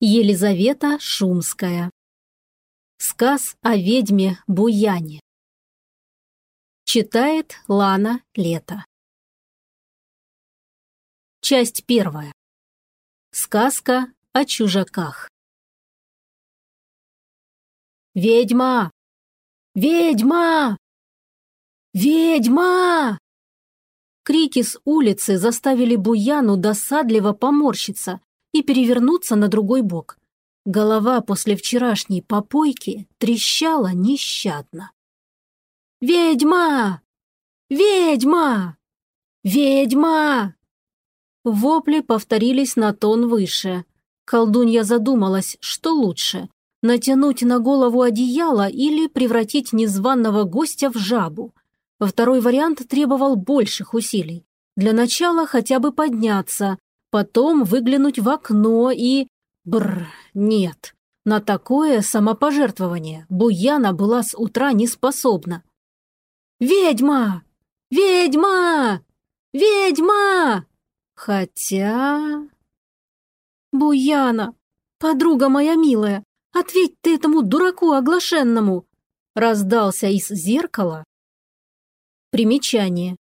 Елизавета Шумская. Сказ о ведьме Буяне. Читает Лана Лето. Часть первая. Сказка о чужаках. «Ведьма! Ведьма! Ведьма!» Крики с улицы заставили Буяну досадливо поморщиться и перевернуться на другой бок. Голова после вчерашней попойки трещала нещадно. «Ведьма! Ведьма! Ведьма!» Вопли повторились на тон выше. Колдунья задумалась, что лучше – натянуть на голову одеяло или превратить незваного гостя в жабу. Второй вариант требовал больших усилий. Для начала хотя бы подняться, потом выглянуть в окно и... Бр, нет. На такое самопожертвование Буяна была с утра не способна. «Ведьма! Ведьма! Ведьма!» Хотя... «Буяна! Подруга моя милая! Ответь ты этому дураку оглашенному!» Раздался из зеркала. Примечание.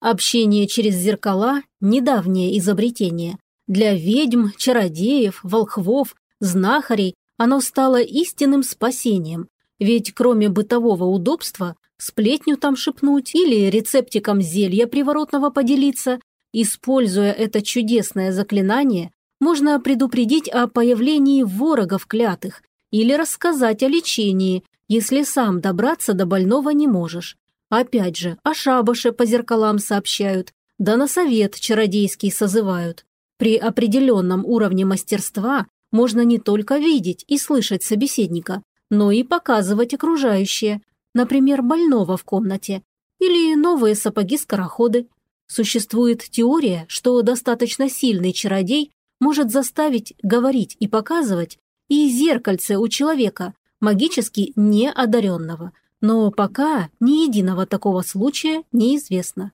Общение через зеркала – недавнее изобретение. Для ведьм, чародеев, волхвов, знахарей оно стало истинным спасением. Ведь кроме бытового удобства, сплетню там шепнуть или рецептиком зелья приворотного поделиться, используя это чудесное заклинание, можно предупредить о появлении ворогов клятых или рассказать о лечении, если сам добраться до больного не можешь. Опять же, о шабаше по зеркалам сообщают, да на совет чародейский созывают. При определенном уровне мастерства можно не только видеть и слышать собеседника, но и показывать окружающее, например, больного в комнате или новые сапоги-скороходы. Существует теория, что достаточно сильный чародей может заставить говорить и показывать и зеркальце у человека, магически неодаренного – но пока ни единого такого случая неизвестно.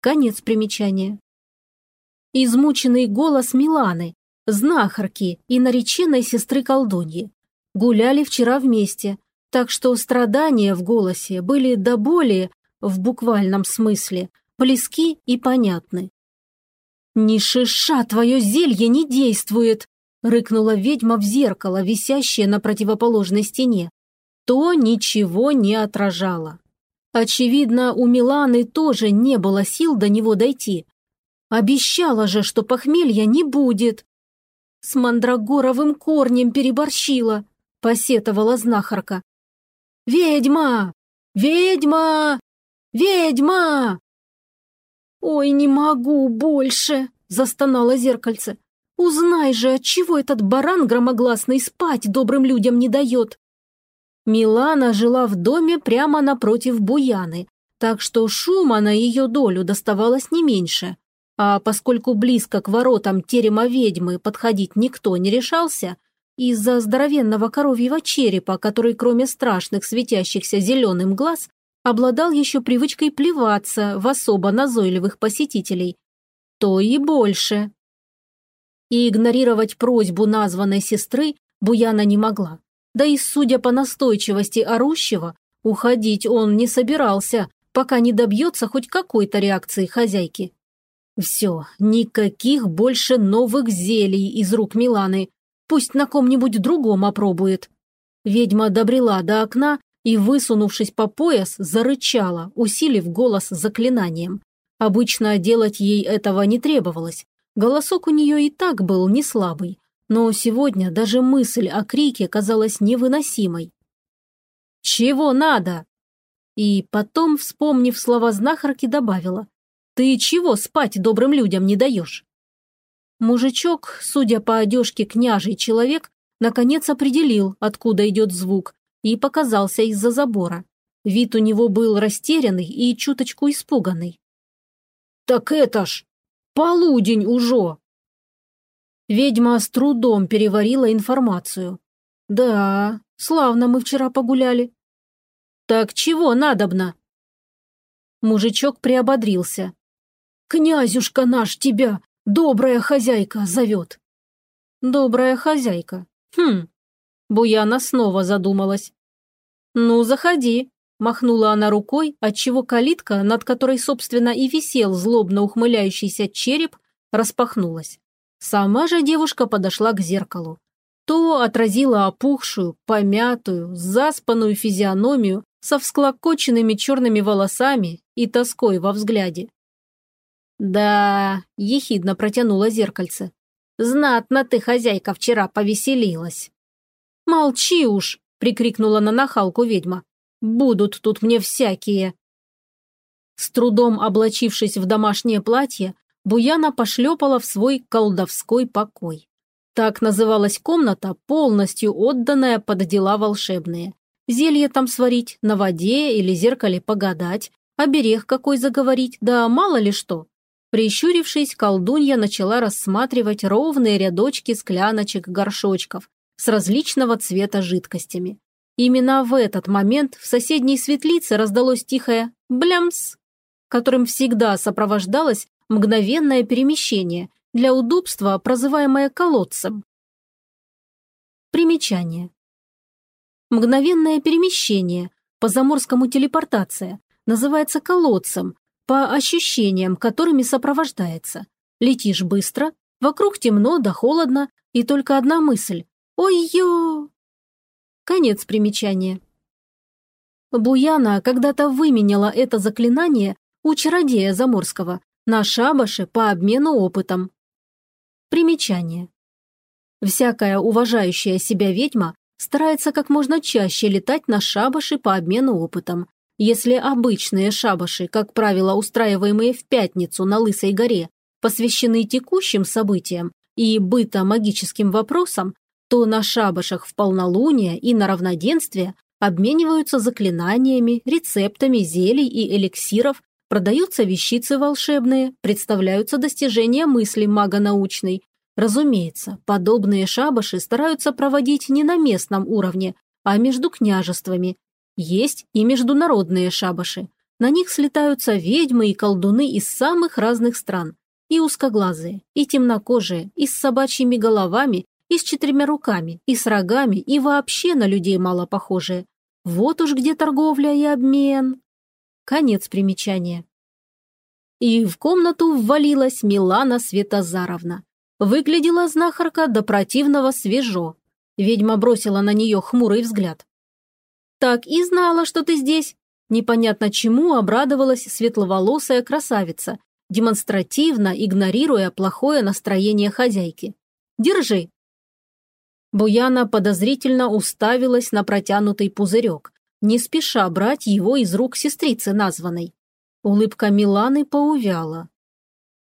Конец примечания. Измученный голос Миланы, знахарки и нареченной сестры колдуньи. Гуляли вчера вместе, так что страдания в голосе были до боли, в буквальном смысле, близки и понятны. «Ни шиша твое зелье не действует!» – рыкнула ведьма в зеркало, висящее на противоположной стене то ничего не отражало. Очевидно, у Миланы тоже не было сил до него дойти. Обещала же, что похмелья не будет. С мандрагоровым корнем переборщила, посетовала знахарка. «Ведьма! Ведьма! Ведьма!» «Ой, не могу больше!» – застонало зеркальце. «Узнай же, отчего этот баран громогласный спать добрым людям не дает!» Милана жила в доме прямо напротив Буяны, так что шума на ее долю доставалось не меньше. А поскольку близко к воротам терема ведьмы подходить никто не решался, из-за здоровенного коровьего черепа, который кроме страшных светящихся зеленым глаз, обладал еще привычкой плеваться в особо назойливых посетителей, то и больше. И игнорировать просьбу названной сестры Буяна не могла. Да и, судя по настойчивости орущего, уходить он не собирался, пока не добьется хоть какой-то реакции хозяйки. Все, никаких больше новых зелий из рук Миланы. Пусть на ком-нибудь другом опробует. Ведьма добрела до окна и, высунувшись по пояс, зарычала, усилив голос заклинанием. Обычно делать ей этого не требовалось. Голосок у нее и так был не слабый, но сегодня даже мысль о крике казалась невыносимой. «Чего надо?» И потом, вспомнив слова знахарки, добавила. «Ты чего спать добрым людям не даешь?» Мужичок, судя по одежке княжий человек, наконец определил, откуда идет звук, и показался из-за забора. Вид у него был растерянный и чуточку испуганный. «Так это ж полудень уже!» Ведьма с трудом переварила информацию. «Да, славно мы вчера погуляли». «Так чего надобно?» Мужичок приободрился. «Князюшка наш тебя, добрая хозяйка, зовет». «Добрая хозяйка. Хм». Буяна снова задумалась. «Ну, заходи», – махнула она рукой, отчего калитка, над которой, собственно, и висел злобно ухмыляющийся череп, распахнулась. Сама же девушка подошла к зеркалу. То отразила опухшую, помятую, заспанную физиономию со всклокоченными черными волосами и тоской во взгляде. «Да», – ехидно протянула зеркальце, – «знатно ты, хозяйка, вчера повеселилась». «Молчи уж», – прикрикнула на нахалку ведьма. «Будут тут мне всякие». С трудом облачившись в домашнее платье, Буяна пошлепала в свой колдовской покой. Так называлась комната, полностью отданная под дела волшебные. Зелье там сварить, на воде или зеркале погадать, оберег какой заговорить, да мало ли что. Прищурившись, колдунья начала рассматривать ровные рядочки скляночек-горшочков с различного цвета жидкостями. Именно в этот момент в соседней светлице раздалось тихое «блямс», которым всегда сопровождалось мгновенное перемещение, для удобства прозываемое колодцем. Примечание. Мгновенное перемещение, по-заморскому телепортация, называется колодцем, по ощущениям, которыми сопровождается. Летишь быстро, вокруг темно да холодно, и только одна мысль «Ой-ё!». Конец примечания. Буяна когда-то выменяла это заклинание у чародея Заморского на шабаше по обмену опытом. Примечание. Всякая уважающая себя ведьма старается как можно чаще летать на шабаши по обмену опытом. Если обычные шабаши, как правило, устраиваемые в пятницу на Лысой горе, посвящены текущим событиям и быто-магическим вопросам, то на шабашах в полнолуние и на равноденствие обмениваются заклинаниями, рецептами зелий и эликсиров Продаются вещицы волшебные, представляются достижения мысли мага научной. Разумеется, подобные шабаши стараются проводить не на местном уровне, а между княжествами. Есть и международные шабаши. На них слетаются ведьмы и колдуны из самых разных стран. И узкоглазые, и темнокожие, и с собачьими головами, и с четырьмя руками, и с рогами, и вообще на людей мало похожие. Вот уж где торговля и обмен. Конец примечания. И в комнату ввалилась Милана Светозаровна. Выглядела знахарка до противного свежо. Ведьма бросила на нее хмурый взгляд. «Так и знала, что ты здесь!» Непонятно чему обрадовалась светловолосая красавица, демонстративно игнорируя плохое настроение хозяйки. «Держи!» Буяна подозрительно уставилась на протянутый пузырек, не спеша брать его из рук сестрицы названной. Улыбка Миланы поувяла.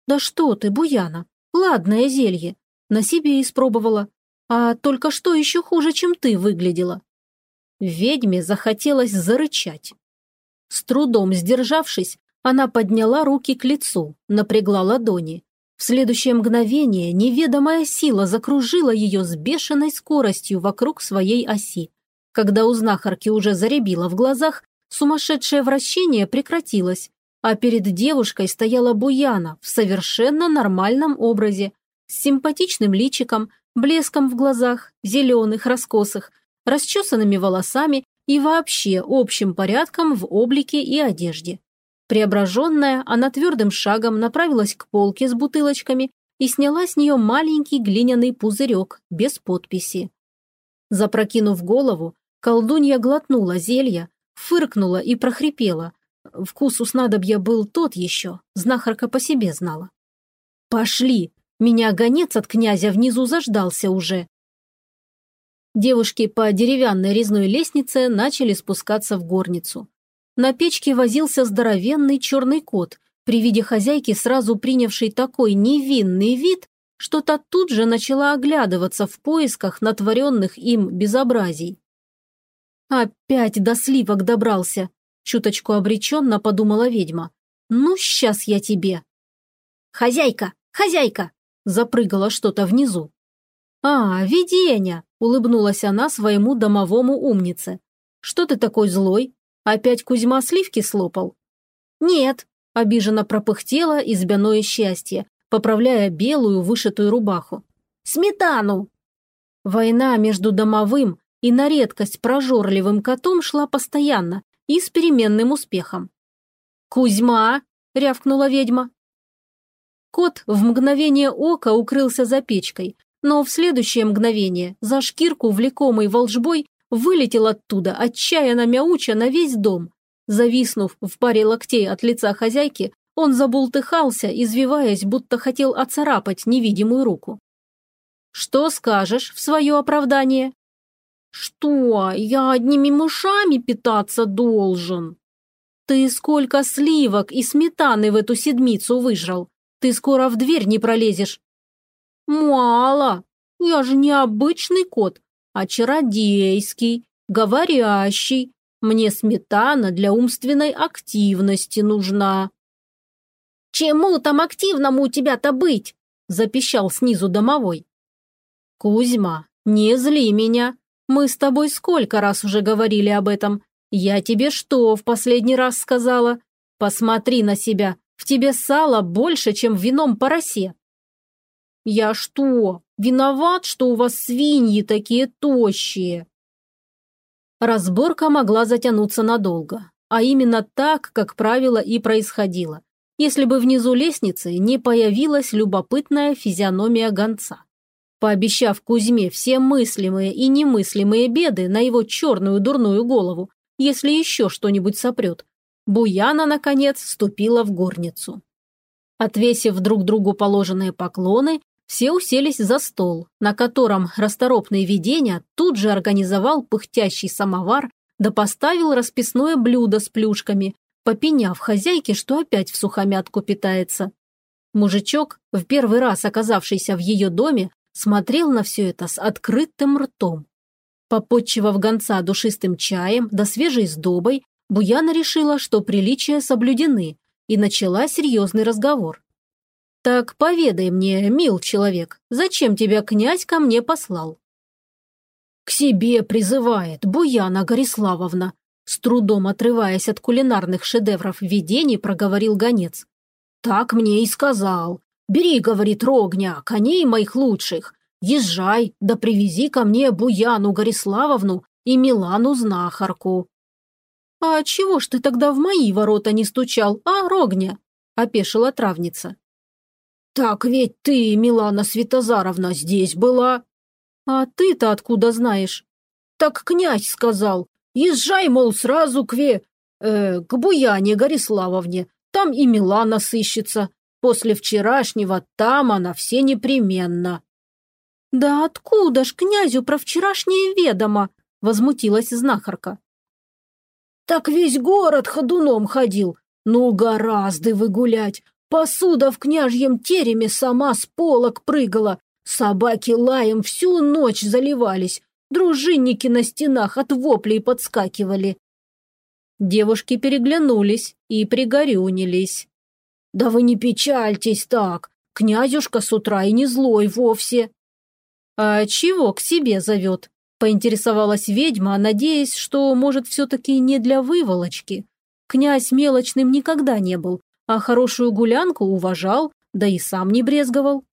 «Да что ты, Буяна, ладное зелье. На себе испробовала. А только что еще хуже, чем ты выглядела». Ведьме захотелось зарычать. С трудом сдержавшись, она подняла руки к лицу, напрягла ладони. В следующее мгновение неведомая сила закружила ее с бешеной скоростью вокруг своей оси. Когда у знахарки уже заребило в глазах, сумасшедшее вращение прекратилось, а перед девушкой стояла Буяна в совершенно нормальном образе, с симпатичным личиком, блеском в глазах, зеленых, раскосых, расчесанными волосами и вообще общим порядком в облике и одежде. Преображенная, она твердым шагом направилась к полке с бутылочками и сняла с нее маленький глиняный пузырек без подписи. Запрокинув голову, Колдунья глотнула зелья, фыркнула и прохрипела. Вкус у снадобья был тот еще, знахарка по себе знала. «Пошли! Меня гонец от князя внизу заждался уже!» Девушки по деревянной резной лестнице начали спускаться в горницу. На печке возился здоровенный черный кот, при виде хозяйки сразу принявший такой невинный вид, что та тут же начала оглядываться в поисках натворенных им безобразий. «Опять до сливок добрался!» – чуточку обреченно подумала ведьма. «Ну, сейчас я тебе!» «Хозяйка! Хозяйка!» – запрыгало что-то внизу. «А, видение!» – улыбнулась она своему домовому умнице. «Что ты такой злой? Опять Кузьма сливки слопал? Нет, обиженно пропыхтела избяное счастье, поправляя белую вышитую рубаху. Сметану! Война между домовым и на редкость прожорливым котом шла постоянно и с переменным успехом. «Кузьма!» – рявкнула ведьма. Кот в мгновение ока укрылся за печкой, но в следующее мгновение за шкирку, влекомой волжбой, вылетел оттуда, отчаянно мяуча на весь дом. Зависнув в паре локтей от лица хозяйки, он забултыхался, извиваясь, будто хотел оцарапать невидимую руку. «Что скажешь в свое оправдание?» «Что, я одними мышами питаться должен?» «Ты сколько сливок и сметаны в эту седмицу выжрал? Ты скоро в дверь не пролезешь». «Мало, я же не обычный кот, а чародейский, говорящий. Мне сметана для умственной активности нужна». «Чему там активному у тебя-то быть?» – запищал снизу домовой. «Кузьма, не зли меня. Мы с тобой сколько раз уже говорили об этом. Я тебе что в последний раз сказала? Посмотри на себя. В тебе сало больше, чем вином поросе». «Я что, виноват, что у вас свиньи такие тощие?» Разборка могла затянуться надолго, а именно так, как правило, и происходило, если бы внизу лестницы не появилась любопытная физиономия гонца. Пообещав Кузьме все мыслимые и немыслимые беды на его черную дурную голову, если еще что-нибудь сопрет, Буяна, наконец, вступила в горницу. Отвесив друг другу положенные поклоны, все уселись за стол, на котором расторопный видения тут же организовал пыхтящий самовар да поставил расписное блюдо с плюшками, попеняв хозяйке, что опять в сухомятку питается. Мужичок, в первый раз оказавшийся в ее доме, смотрел на все это с открытым ртом. Попотчевав гонца душистым чаем да свежей сдобой, Буяна решила, что приличия соблюдены, и начала серьезный разговор. «Так поведай мне, мил человек, зачем тебя князь ко мне послал?» «К себе призывает Буяна Гориславовна», с трудом отрываясь от кулинарных шедевров видений, проговорил гонец. «Так мне и сказал. Бери, говорит Рогня, коней моих лучших. Езжай, да привези ко мне Буяну Гориславовну и Милану Знахарку. «А чего ж ты тогда в мои ворота не стучал, а, Рогня?» – опешила травница. «Так ведь ты, Милана Святозаровна, здесь была». «А ты-то откуда знаешь?» «Так князь сказал. Езжай, мол, сразу к Ве... Э, к Буяне Гориславовне. Там и Милана сыщется. После вчерашнего там она все непременно». «Да откуда ж князю про вчерашнее ведомо?» – возмутилась знахарка. «Так весь город ходуном ходил. Ну, гораздо вы гулять. Посуда в княжьем тереме сама с полок прыгала. Собаки лаем всю ночь заливались. Дружинники на стенах от воплей подскакивали». Девушки переглянулись и пригорюнились. «Да вы не печальтесь так, князюшка с утра и не злой вовсе». «А чего к себе зовет?» – поинтересовалась ведьма, надеясь, что, может, все-таки не для выволочки. Князь мелочным никогда не был, а хорошую гулянку уважал, да и сам не брезговал.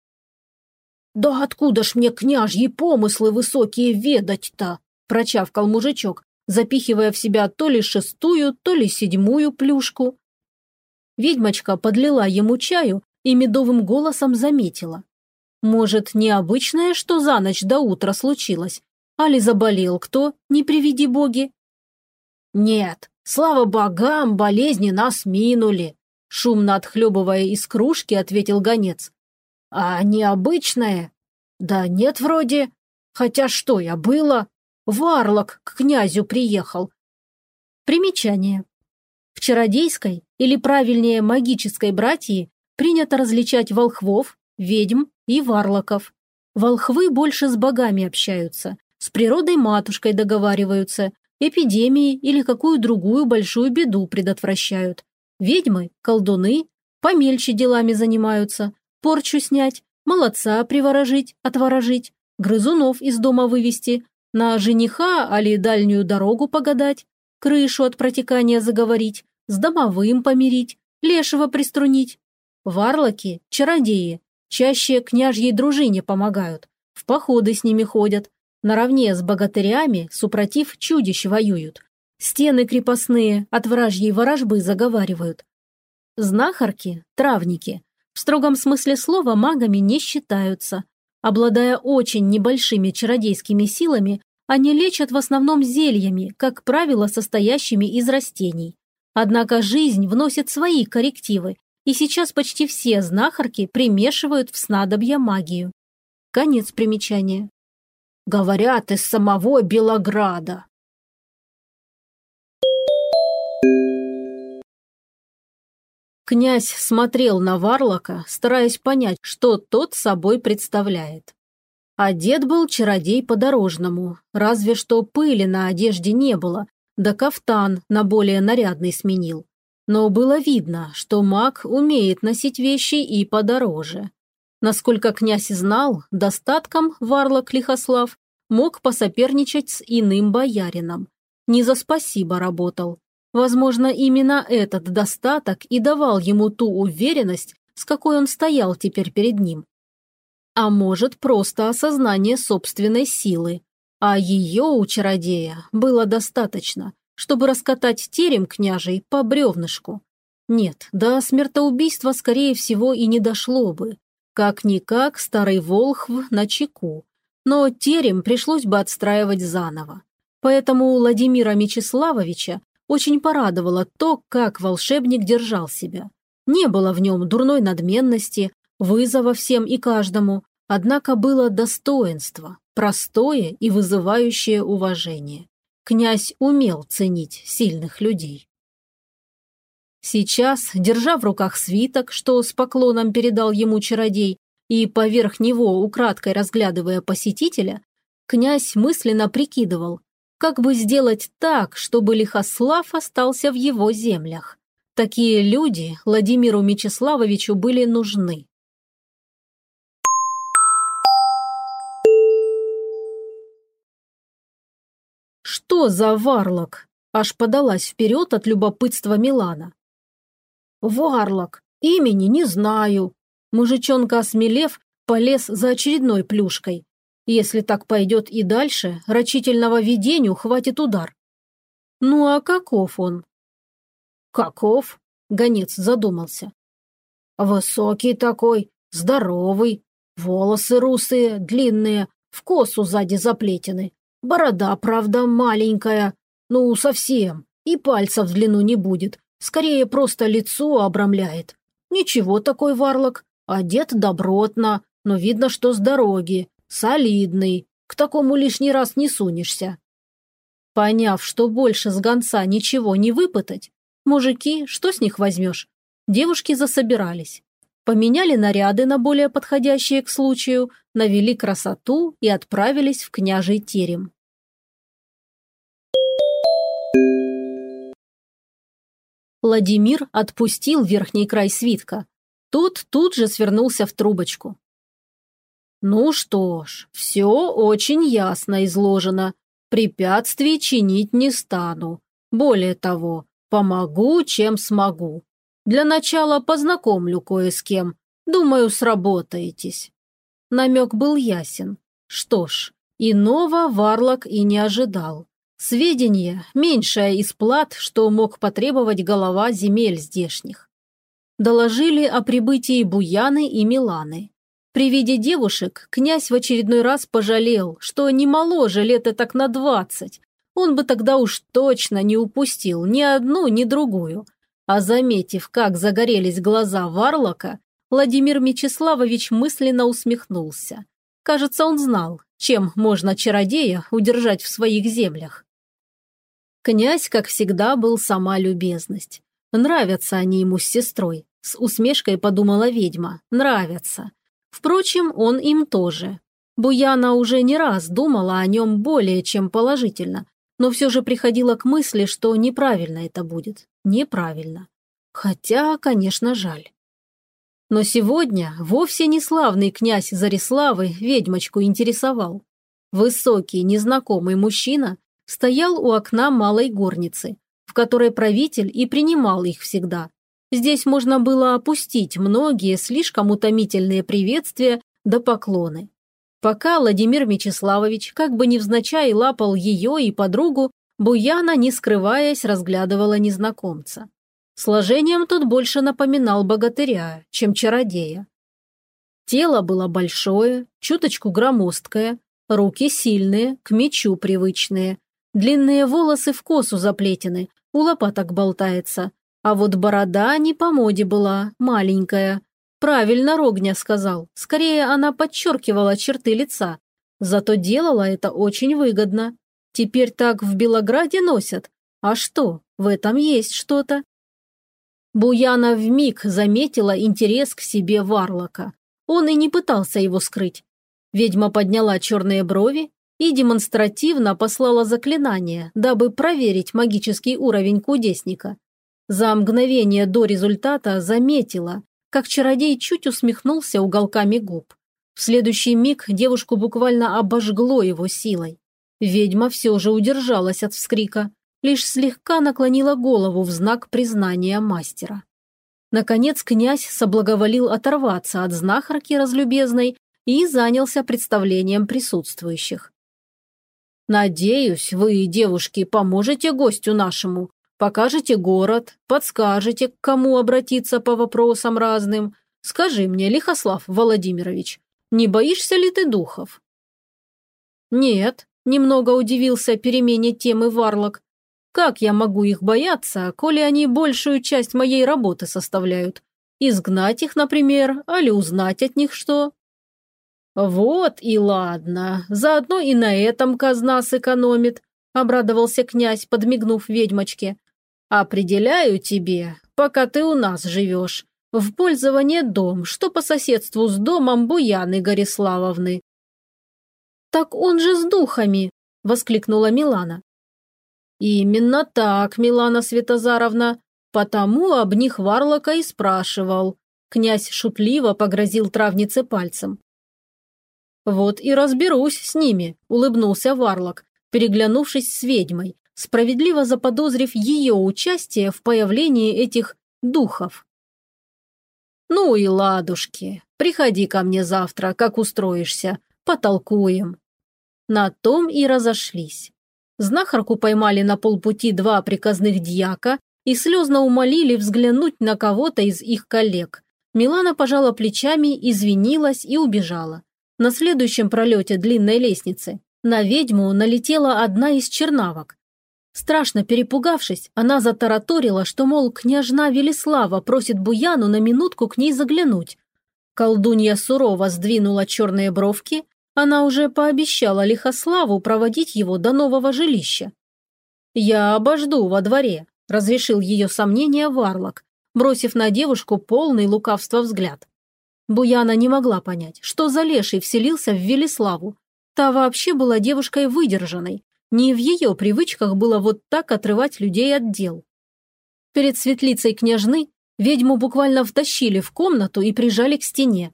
«Да откуда ж мне княжьи помыслы высокие ведать-то?» – прочавкал мужичок, запихивая в себя то ли шестую, то ли седьмую плюшку. Ведьмочка подлила ему чаю и медовым голосом заметила. Может, необычное, что за ночь до утра случилось? Али заболел кто, не приведи боги? Нет, слава богам, болезни нас минули, шумно отхлебывая из кружки, ответил гонец. А необычное? Да нет вроде. Хотя что я было? Варлок к князю приехал. Примечание. В чародейской, или правильнее магической братьи, принято различать волхвов, ведьм и варлоков. Волхвы больше с богами общаются, с природой-матушкой договариваются, эпидемии или какую другую большую беду предотвращают. Ведьмы, колдуны, помельче делами занимаются, порчу снять, молодца приворожить, отворожить, грызунов из дома вывести, на жениха али дальнюю дорогу погадать, крышу от протекания заговорить, с домовым помирить, лешего приструнить. Варлоки – чародеи, чаще княжьей дружине помогают, в походы с ними ходят, наравне с богатырями, супротив чудищ воюют. Стены крепостные от вражьей ворожбы заговаривают. Знахарки, травники, в строгом смысле слова магами не считаются. Обладая очень небольшими чародейскими силами, они лечат в основном зельями, как правило, состоящими из растений. Однако жизнь вносит свои коррективы, и сейчас почти все знахарки примешивают в снадобья магию. Конец примечания. Говорят, из самого Белограда. Князь смотрел на Варлока, стараясь понять, что тот собой представляет. Одет был чародей по-дорожному, разве что пыли на одежде не было, да кафтан на более нарядный сменил. Но было видно, что маг умеет носить вещи и подороже. Насколько князь знал, достатком Варлок Лихослав мог посоперничать с иным боярином. Не за спасибо работал. Возможно, именно этот достаток и давал ему ту уверенность, с какой он стоял теперь перед ним. А может, просто осознание собственной силы. А ее у чародея было достаточно, чтобы раскатать терем княжей по бревнышку. Нет, до смертоубийства, скорее всего, и не дошло бы. Как-никак старый Волхв на чеку. Но терем пришлось бы отстраивать заново. Поэтому у Владимира Мечиславовича очень порадовало то, как волшебник держал себя. Не было в нем дурной надменности, вызова всем и каждому, однако было достоинство, простое и вызывающее уважение. Князь умел ценить сильных людей. Сейчас, держа в руках свиток, что с поклоном передал ему чародей, и поверх него украдкой разглядывая посетителя, князь мысленно прикидывал, как бы сделать так, чтобы Лихослав остался в его землях. Такие люди Владимиру Мечиславовичу были нужны. «Что за варлок?» – аж подалась вперед от любопытства Милана. «Варлок. Имени не знаю». Мужичонка, осмелев, полез за очередной плюшкой. Если так пойдет и дальше, рачительного видению хватит удар. Ну а каков он? Каков? Гонец задумался. Высокий такой, здоровый, волосы русые, длинные, в косу сзади заплетены. Борода, правда, маленькая, ну совсем, и пальцев в длину не будет, Скорее, просто лицо обрамляет. Ничего такой варлок. Одет добротно, но видно, что с дороги. Солидный. К такому лишний раз не сунешься. Поняв, что больше с гонца ничего не выпытать, мужики, что с них возьмешь? Девушки засобирались. Поменяли наряды на более подходящие к случаю, навели красоту и отправились в княжий терем. Владимир отпустил верхний край свитка. Тот тут же свернулся в трубочку. Ну что ж, все очень ясно изложено. Препятствий чинить не стану. Более того, помогу, чем смогу. Для начала познакомлю кое с кем. Думаю, сработаетесь. Намек был ясен. Что ж, иного Варлок и не ожидал. Сведения – меньшая из плат, что мог потребовать голова земель здешних. Доложили о прибытии Буяны и Миланы. При виде девушек князь в очередной раз пожалел, что не моложе лет так на двадцать. Он бы тогда уж точно не упустил ни одну, ни другую. А заметив, как загорелись глаза Варлока, Владимир Мечиславович мысленно усмехнулся. Кажется, он знал, чем можно чародея удержать в своих землях. Князь, как всегда, был сама любезность. Нравятся они ему с сестрой. С усмешкой подумала ведьма. Нравятся. Впрочем, он им тоже. Буяна уже не раз думала о нем более чем положительно, но все же приходила к мысли, что неправильно это будет. Неправильно. Хотя, конечно, жаль. Но сегодня вовсе не славный князь Зариславы ведьмочку интересовал. Высокий, незнакомый мужчина стоял у окна малой горницы, в которой правитель и принимал их всегда. Здесь можно было опустить многие слишком утомительные приветствия до поклоны. Пока Владимир Мечиславович как бы невзначай лапал ее и подругу, Буяна, не скрываясь, разглядывала незнакомца. Сложением тот больше напоминал богатыря, чем чародея. Тело было большое, чуточку громоздкое, руки сильные, к мечу привычные, длинные волосы в косу заплетены, у лопаток болтается, а вот борода не по моде была, маленькая. Правильно Рогня сказал, скорее она подчеркивала черты лица, зато делала это очень выгодно. Теперь так в Белограде носят. А что, в этом есть что-то. Буяна вмиг заметила интерес к себе Варлока. Он и не пытался его скрыть. Ведьма подняла черные брови и демонстративно послала заклинание, дабы проверить магический уровень кудесника. За мгновение до результата заметила, как чародей чуть усмехнулся уголками губ. В следующий миг девушку буквально обожгло его силой. Ведьма все же удержалась от вскрика, лишь слегка наклонила голову в знак признания мастера. Наконец князь соблаговолил оторваться от знахарки разлюбезной и занялся представлением присутствующих. «Надеюсь, вы, девушки, поможете гостю нашему, покажете город, подскажете, к кому обратиться по вопросам разным. Скажи мне, Лихослав Владимирович, не боишься ли ты духов?» «Нет», Немного удивился перемене темы Варлок. Как я могу их бояться, коли они большую часть моей работы составляют? Изгнать их, например, али узнать от них что? Вот и ладно, заодно и на этом казна сэкономит, обрадовался князь, подмигнув ведьмочке. Определяю тебе, пока ты у нас живешь, в пользование дом, что по соседству с домом Буяны Гориславовны. «Так он же с духами!» – воскликнула Милана. «Именно так, Милана Светозаровна, потому об них Варлока и спрашивал». Князь шутливо погрозил травнице пальцем. «Вот и разберусь с ними», – улыбнулся Варлок, переглянувшись с ведьмой, справедливо заподозрив ее участие в появлении этих духов. «Ну и ладушки, приходи ко мне завтра, как устроишься, потолкуем». На том и разошлись. Знахарку поймали на полпути два приказных дьяка и слезно умолили взглянуть на кого-то из их коллег. Милана пожала плечами, извинилась и убежала. На следующем пролете длинной лестницы на ведьму налетела одна из чернавок. Страшно перепугавшись, она затараторила, что, мол, княжна Велислава просит Буяну на минутку к ней заглянуть. Колдунья сурово сдвинула черные бровки, она уже пообещала Лихославу проводить его до нового жилища. «Я обожду во дворе», – разрешил ее сомнения Варлок, бросив на девушку полный лукавства взгляд. Буяна не могла понять, что за леший вселился в Велиславу. Та вообще была девушкой выдержанной. Не в ее привычках было вот так отрывать людей от дел. Перед светлицей княжны ведьму буквально втащили в комнату и прижали к стене.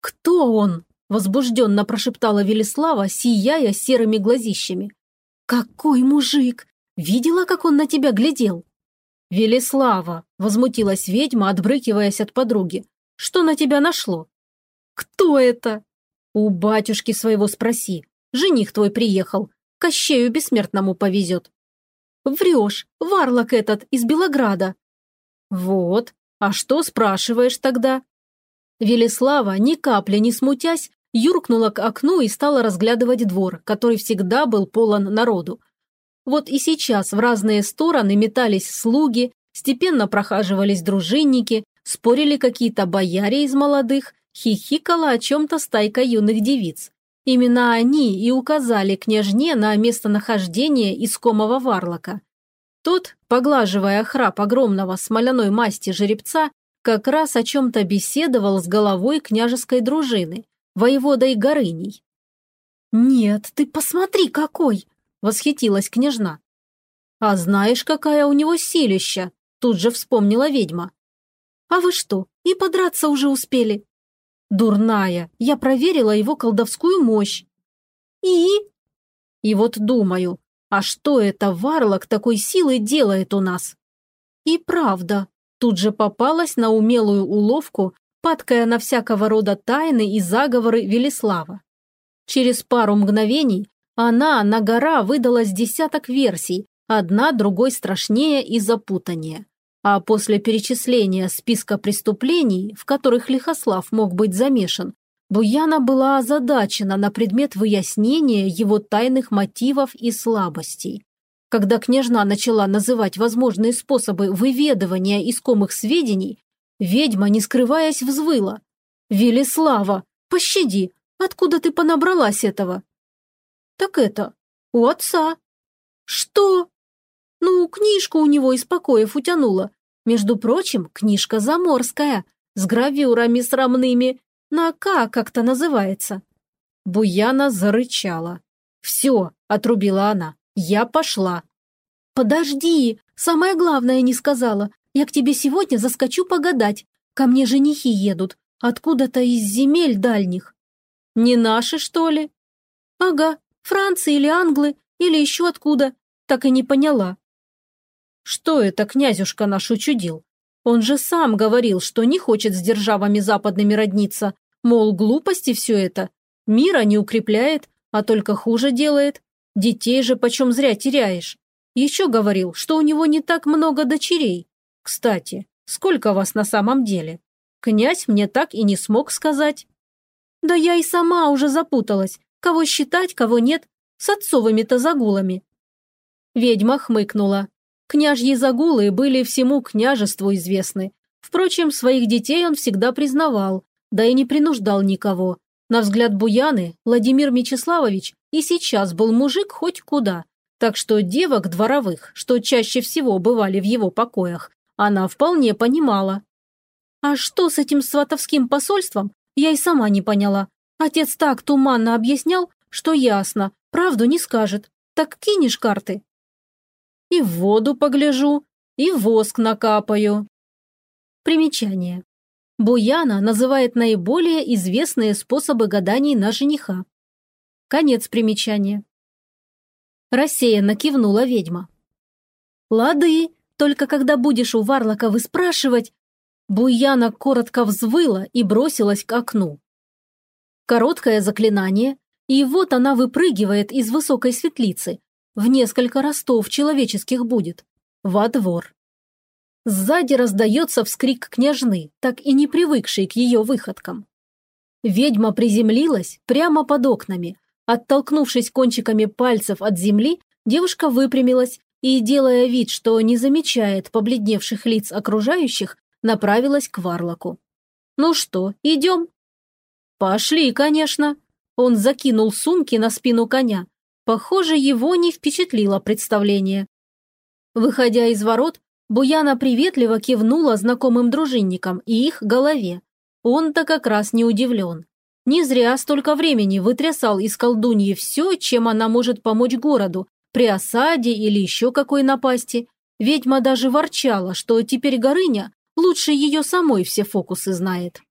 «Кто он?» Возбужденно прошептала Велислава, сияя серыми глазищами. «Какой мужик! Видела, как он на тебя глядел?» «Велислава!» – возмутилась ведьма, отбрыкиваясь от подруги. «Что на тебя нашло?» «Кто это?» «У батюшки своего спроси. Жених твой приехал. Кощею бессмертному повезет». «Врешь, варлок этот из Белограда». «Вот. А что спрашиваешь тогда?» Велислава, ни капли не смутясь, юркнула к окну и стала разглядывать двор, который всегда был полон народу. Вот и сейчас в разные стороны метались слуги, степенно прохаживались дружинники, спорили какие-то бояре из молодых, хихикала о чем-то стайка юных девиц. Именно они и указали княжне на местонахождение искомого варлока. Тот, поглаживая храп огромного смоляной масти жеребца, как раз о чем-то беседовал с головой княжеской дружины – воеводой Горыней. «Нет, ты посмотри, какой!» – восхитилась княжна. «А знаешь, какая у него силища?» – тут же вспомнила ведьма. «А вы что, и подраться уже успели?» «Дурная, я проверила его колдовскую мощь». «И?» «И вот думаю, А что это Варлок такой силой делает у нас? И правда, тут же попалась на умелую уловку, падкая на всякого рода тайны и заговоры Велислава. Через пару мгновений она на гора выдалась десяток версий, одна другой страшнее и запутаннее. А после перечисления списка преступлений, в которых Лихослав мог быть замешан, Буяна была озадачена на предмет выяснения его тайных мотивов и слабостей. Когда княжна начала называть возможные способы выведывания искомых сведений, ведьма, не скрываясь, взвыла. «Велеслава, пощади, откуда ты понабралась этого?» «Так это, у отца». «Что?» «Ну, книжку у него из покоев утянула. Между прочим, книжка заморская, с гравюрами срамными, на «К» как-то называется». Буяна зарычала. «Все», — отрубила она, — «я пошла». «Подожди, самое главное не сказала. Я к тебе сегодня заскочу погадать. Ко мне женихи едут, откуда-то из земель дальних». «Не наши, что ли?» «Ага, Франции или Англы, или еще откуда. Так и не поняла». «Что это князюшка наш учудил? Он же сам говорил, что не хочет с державами западными родниться, мол, глупости все это. Мира не укрепляет, а только хуже делает. Детей же почем зря теряешь. Еще говорил, что у него не так много дочерей. Кстати, сколько вас на самом деле? Князь мне так и не смог сказать. Да я и сама уже запуталась. Кого считать, кого нет. С отцовыми-то загулами. Ведьма хмыкнула. Княжьи загулы были всему княжеству известны. Впрочем, своих детей он всегда признавал, да и не принуждал никого. На взгляд Буяны, Владимир Мечиславович и сейчас был мужик хоть куда. Так что девок дворовых, что чаще всего бывали в его покоях, она вполне понимала. А что с этим сватовским посольством, я и сама не поняла. Отец так туманно объяснял, что ясно, правду не скажет. Так кинешь карты, и в воду погляжу, и воск накапаю. Примечание. Буяна называет наиболее известные способы гаданий на жениха. Конец примечания. Рассеянно кивнула ведьма. «Лады, только когда будешь у Варлока выспрашивать...» Буяна коротко взвыла и бросилась к окну. Короткое заклинание, и вот она выпрыгивает из высокой светлицы, в несколько ростов человеческих будет. Во двор. Сзади раздается вскрик княжны, так и не привыкшей к ее выходкам. Ведьма приземлилась прямо под окнами. Оттолкнувшись кончиками пальцев от земли, девушка выпрямилась и, делая вид, что не замечает побледневших лиц окружающих, направилась к Варлоку. «Ну что, идем?» «Пошли, конечно». Он закинул сумки на спину коня, Похоже, его не впечатлило представление. Выходя из ворот, Буяна приветливо кивнула знакомым дружинникам и их голове. Он-то как раз не удивлен. Не зря столько времени вытрясал из колдуньи все, чем она может помочь городу, при осаде или еще какой напасти. Ведьма даже ворчала, что теперь Горыня лучше ее самой все фокусы знает.